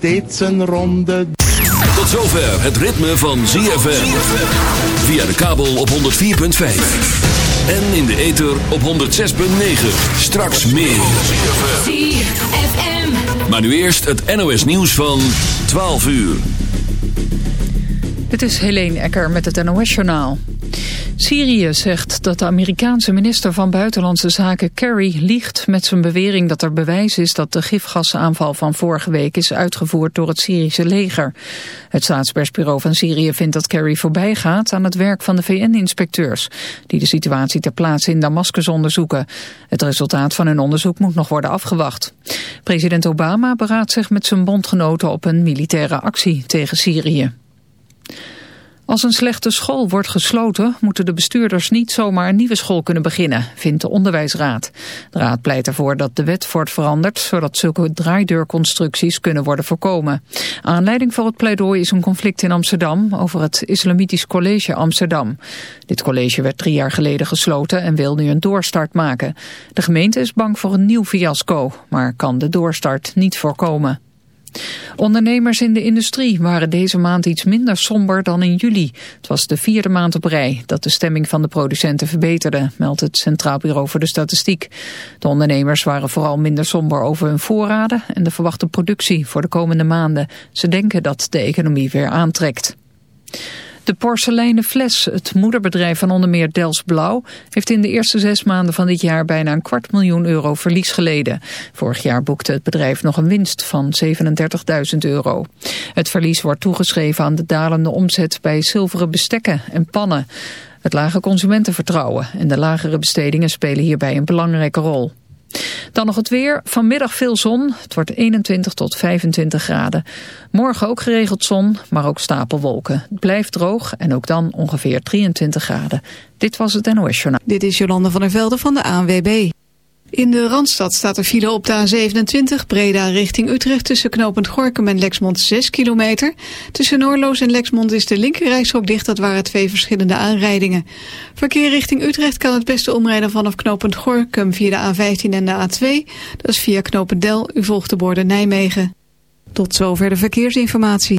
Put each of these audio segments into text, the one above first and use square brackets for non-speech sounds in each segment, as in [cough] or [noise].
deed zijn ronde. Tot zover het ritme van ZFM. Via de kabel op 104.5. En in de ether op 106.9. Straks meer. ZFM. Maar nu eerst het NOS nieuws van 12 uur. Dit is Helene Ecker met het NOS-journaal. Syrië zegt dat de Amerikaanse minister van Buitenlandse Zaken Kerry liegt met zijn bewering dat er bewijs is dat de gifgasaanval van vorige week is uitgevoerd door het Syrische leger. Het staatspersbureau van Syrië vindt dat Kerry voorbij gaat aan het werk van de VN-inspecteurs, die de situatie ter plaatse in Damascus onderzoeken. Het resultaat van hun onderzoek moet nog worden afgewacht. President Obama beraadt zich met zijn bondgenoten op een militaire actie tegen Syrië. Als een slechte school wordt gesloten, moeten de bestuurders niet zomaar een nieuwe school kunnen beginnen, vindt de onderwijsraad. De raad pleit ervoor dat de wet wordt veranderd, zodat zulke draaideurconstructies kunnen worden voorkomen. Aanleiding voor het pleidooi is een conflict in Amsterdam over het Islamitisch College Amsterdam. Dit college werd drie jaar geleden gesloten en wil nu een doorstart maken. De gemeente is bang voor een nieuw fiasco, maar kan de doorstart niet voorkomen. Ondernemers in de industrie waren deze maand iets minder somber dan in juli. Het was de vierde maand op rij dat de stemming van de producenten verbeterde, meldt het Centraal Bureau voor de Statistiek. De ondernemers waren vooral minder somber over hun voorraden en de verwachte productie voor de komende maanden. Ze denken dat de economie weer aantrekt. De porseleinen fles, het moederbedrijf van onder meer Dels Blauw, heeft in de eerste zes maanden van dit jaar bijna een kwart miljoen euro verlies geleden. Vorig jaar boekte het bedrijf nog een winst van 37.000 euro. Het verlies wordt toegeschreven aan de dalende omzet bij zilveren bestekken en pannen. Het lage consumentenvertrouwen en de lagere bestedingen spelen hierbij een belangrijke rol. Dan nog het weer. Vanmiddag veel zon. Het wordt 21 tot 25 graden. Morgen ook geregeld zon, maar ook stapelwolken. Het blijft droog en ook dan ongeveer 23 graden. Dit was het NOS Journaal. Dit is Jolande van der Velde van de ANWB. In de Randstad staat er file op de A27 Breda richting Utrecht tussen knooppunt Gorkum en Lexmond 6 kilometer. Tussen Noorloos en Lexmond is de linkerrijstrook dicht, dat waren twee verschillende aanrijdingen. Verkeer richting Utrecht kan het beste omrijden vanaf knooppunt Gorkum via de A15 en de A2. Dat is via knooppunt Del, u volgt de borden Nijmegen. Tot zover de verkeersinformatie.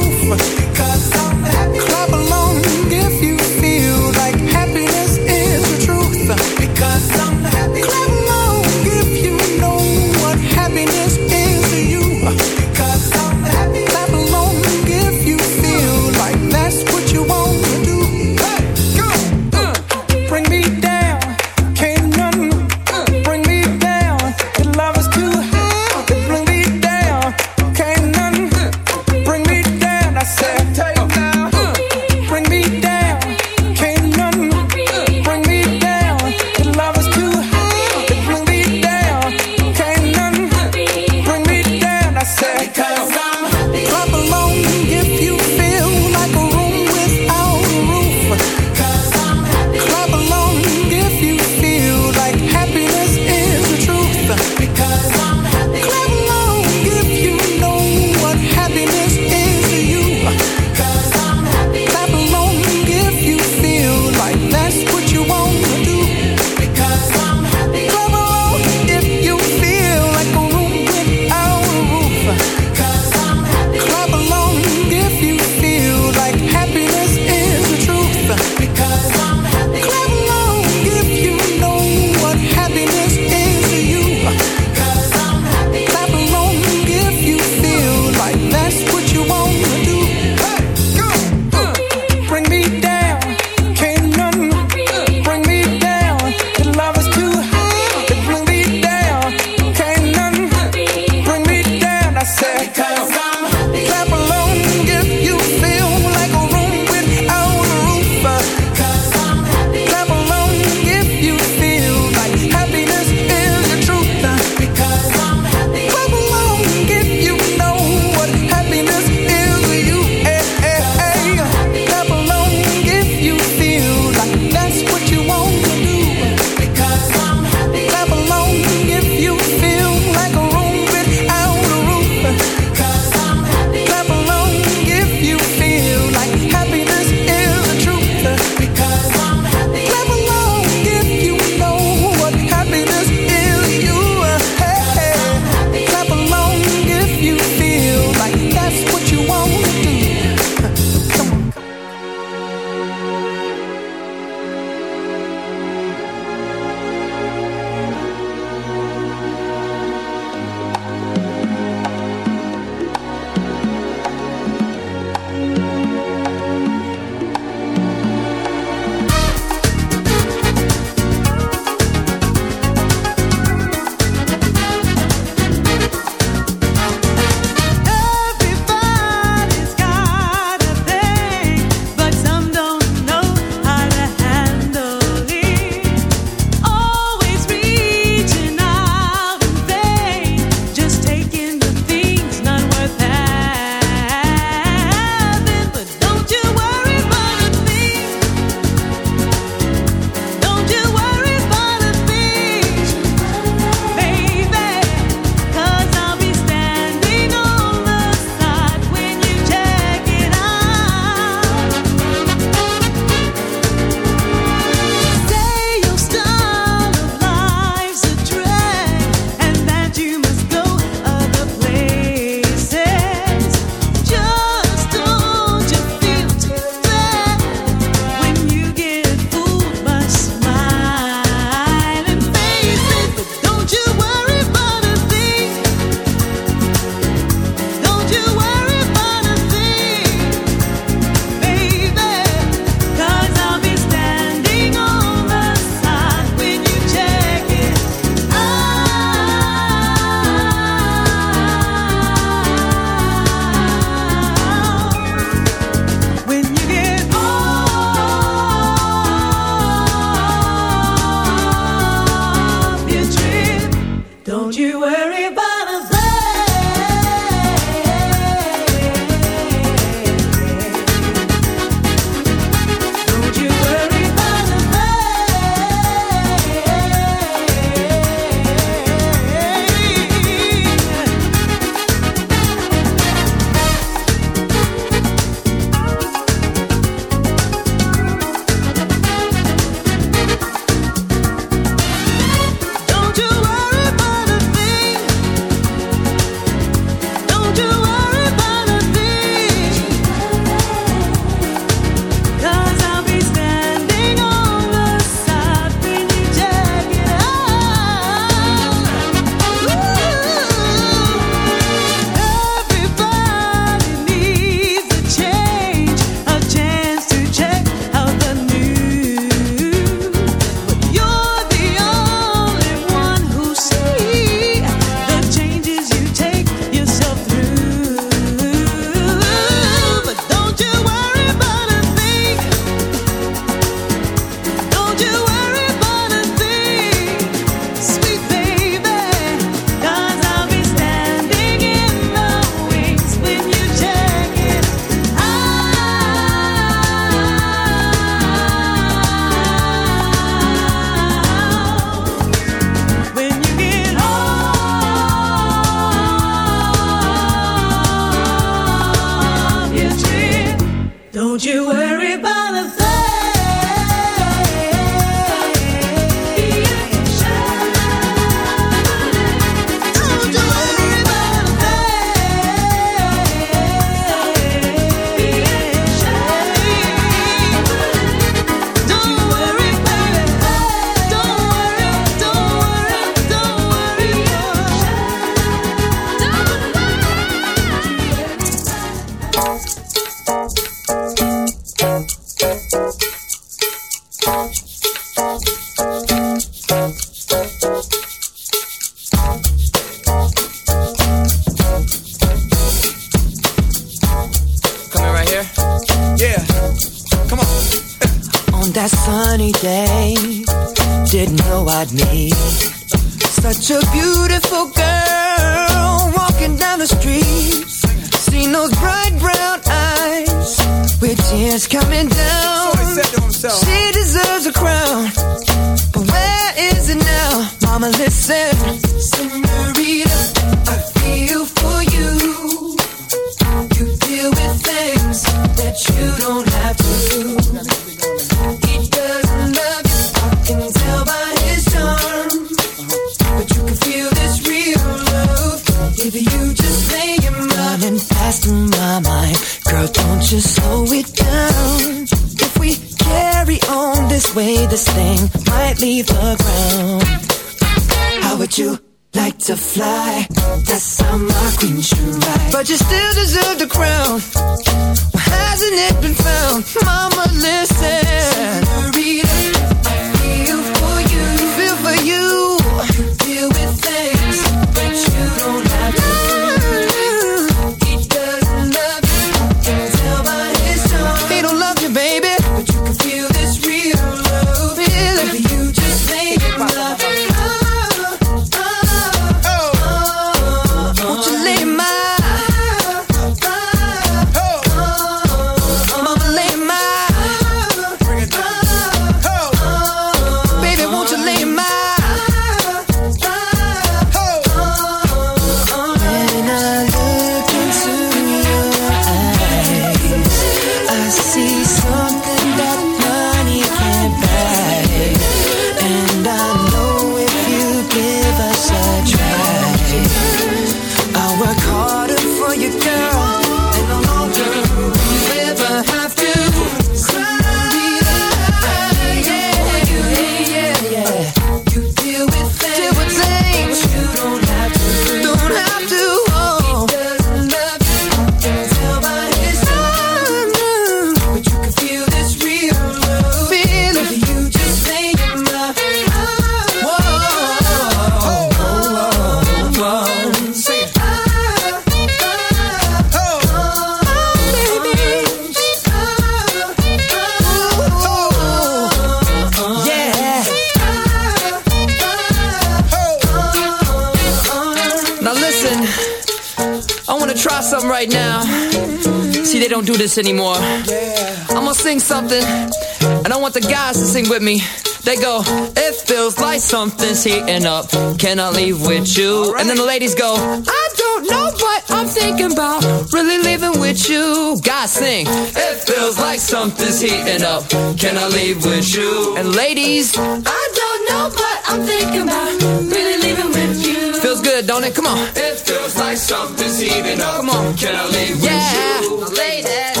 With me. They go, it feels like something's heating up. Can I leave with you? Right. And then the ladies go, I don't know, but I'm thinking about really leaving with you. Guys sing, it feels like something's heating up. Can I leave with you? And ladies, I don't know, but I'm thinking about really leaving with you. Feels good, don't it? Come on. It feels like something's heating up. Come on. Can I leave yeah. with you? Ladies.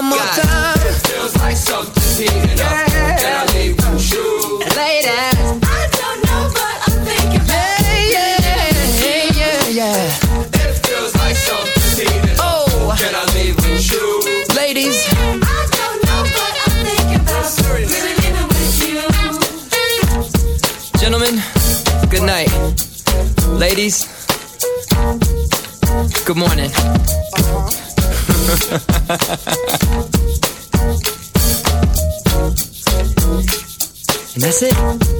One more God. time. It feels like something's heating yeah. up. Can I leave with you? Ladies. I don't know, but I'm thinking yeah, yeah, yeah, yeah, yeah. It feels like something's heating up. Oh. Can I leave with you? Ladies. I don't know, but I'm thinking about really living with you. Gentlemen, good night. Ladies, good morning. Uh-huh. [laughs] and that's it.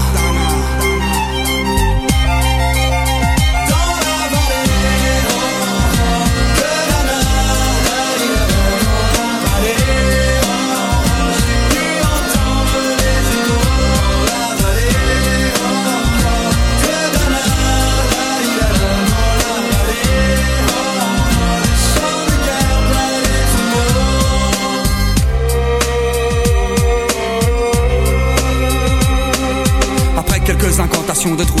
retrouver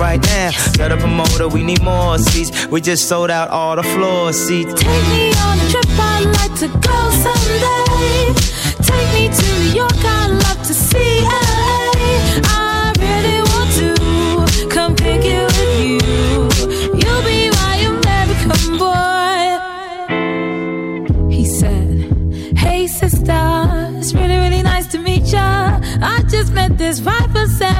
Right now. Set up a motor, we need more seats. We just sold out all the floor seats. Take me on a trip, I'd like to go someday. Take me to New York, I'd love to see LA. I really want to come pick it with you. You'll be my American boy. He said, Hey sister, it's really, really nice to meet ya. I just met this five for seven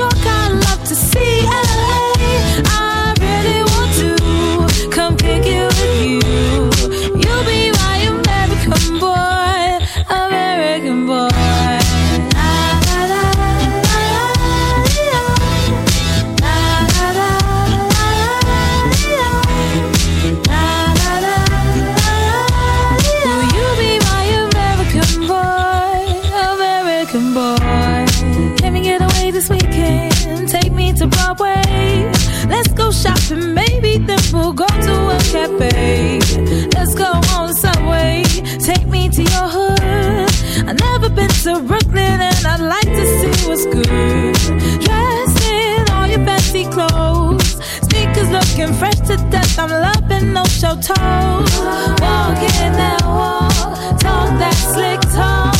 your kind love to see. Let's go on subway. Take me to your hood. I've never been to Brooklyn and I'd like to see what's good. Dressed in all your fancy clothes. Sneakers looking fresh to death. I'm loving show toes. Walking that walk, talk that slick talk.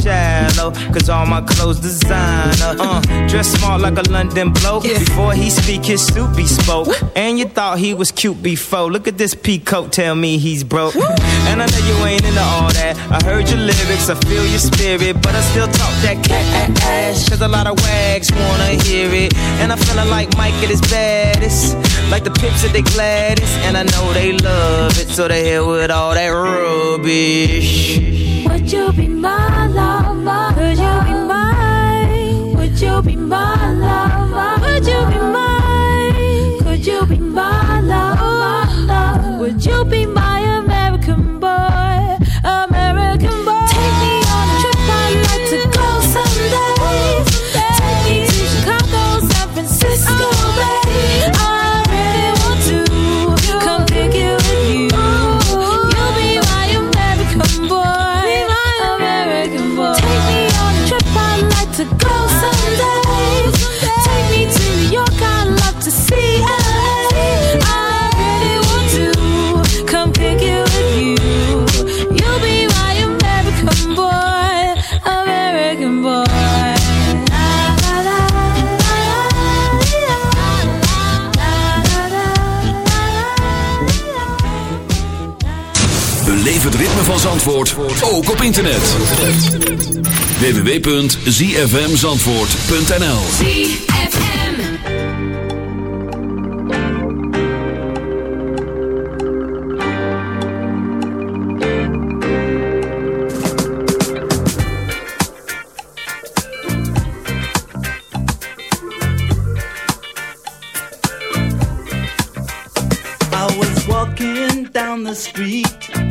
shallow? Cause all my clothes designer. Uh, dress smart like a London bloke. Before he speak, his suit be spoke. And you thought he was cute before. Look at this peacoat, tell me he's broke. And I know you ain't into all that. I heard your lyrics, I feel your spirit. But I still talk that cat ass. Cause a lot of wags wanna hear it. And I'm feeling like Mike at his baddest. Like the pips at the Gladys. And I know they love it. So they hit with all that rubbish. Would you be my lover? Would you be mine? Would you be my lover? Would you be mine? Could you be my lover? Would you be my van Zandvoort, ook op internet. www.zfmzandvoort.nl I was walking down the street,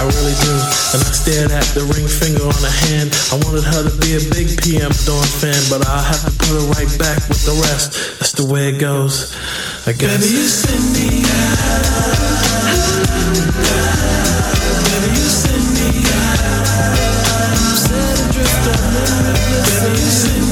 I really do. And I stared at the ring finger on her hand. I wanted her to be a big PM Dawn fan, but I'll have to put her right back with the rest. That's the way it goes, I guess. Baby, you send me out. Baby, you send me out. I'm set adrift on Baby, you send me out.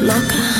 loca.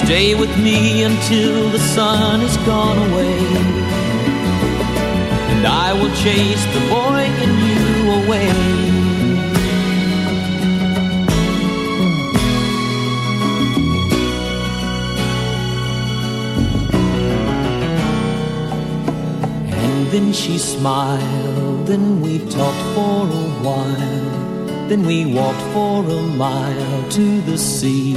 Stay with me until the sun has gone away. And I will chase the boy in you away. And then she smiled, then we talked for a while. Then we walked for a mile to the sea.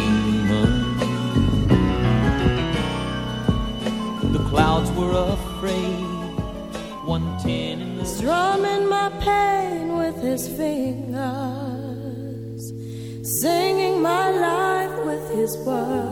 Life